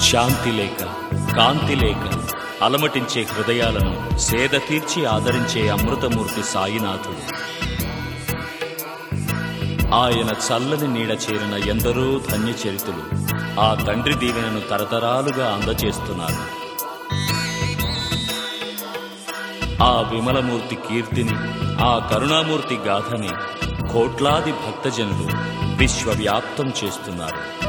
శాంతి లేక కాంతి లేక అలమటించే హృదయాలను సేద తీర్చి ఆదరించే అమృతమూర్తి సాయినాథుడు. ఆయన చల్లని నీడ చేరిన ఎందరో ధన్యచరితులు ఆ తండ్రి దీవెనను తరతరాలుగా అందచేస్తున్నారు. ఆ విమలమూర్తి కీర్తిని ఆ కరుణామూర్తి గాథని కోట్లాది భక్తజనులు విశ్వవ్యాప్తం చేస్తున్నారు.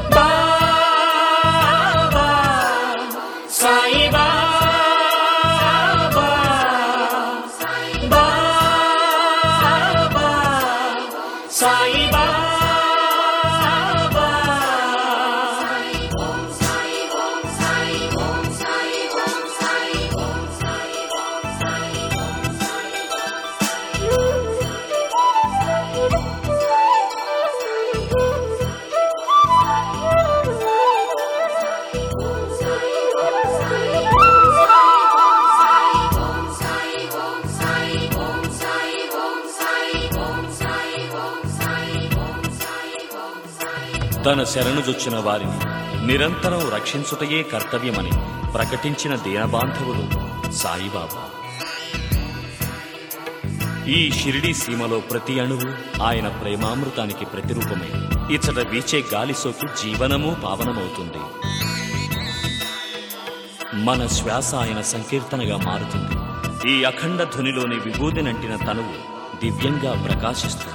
తన శరణుజొచ్చిన వారిని నిరంతరం రక్షించుటయే కర్తవ్యమని ప్రకటించిన దీనబాంధవులు సాయిబాబా. ఈ షిరిడీ సీమలో ప్రతి అణువు ఆయన ప్రేమామృతానికి ప్రతిరూపమే ఇచ్చట వీచే గాలి సోకి జీవనము పావనమవుతుంది. మన శ్వాస ఆయన సంకీర్తనగా మారుతుంది. ఈ అఖండ ధ్వనిలోని విభూది నంటిన తనువు దివ్యంగా ప్రకాశిస్తుంది.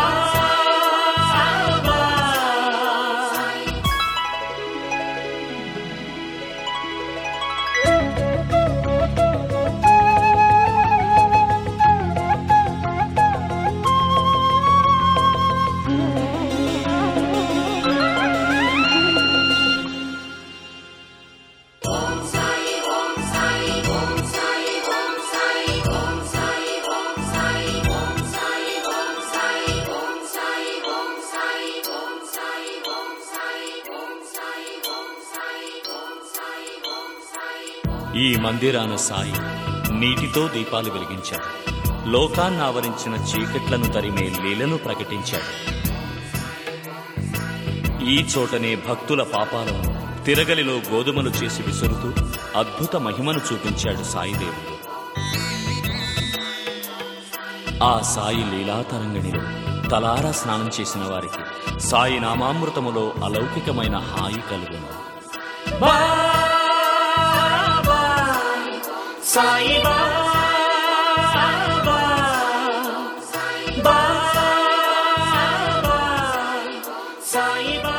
ఈ మందిరాన సాయి నీటితో దీపాలు వెలిగించాడు. లోకాన్ని ఆవరించిన చీకట్లను తరిమే లీలను ప్రకటించాడు. ఈ చోటనే భక్తుల పాపాలను తిరగలిలో గోధుమలు చేసి విసురుతూ అద్భుత మహిమను చూపించాడు సాయిదేవుడు. ఆ సాయి లీలాతరంగిణిలో తలారా స్నానం చేసిన వారికి సాయి నామామృతములో అలౌకికమైన హాయి కలుగును. Sai ba ba ba ba Sai ba.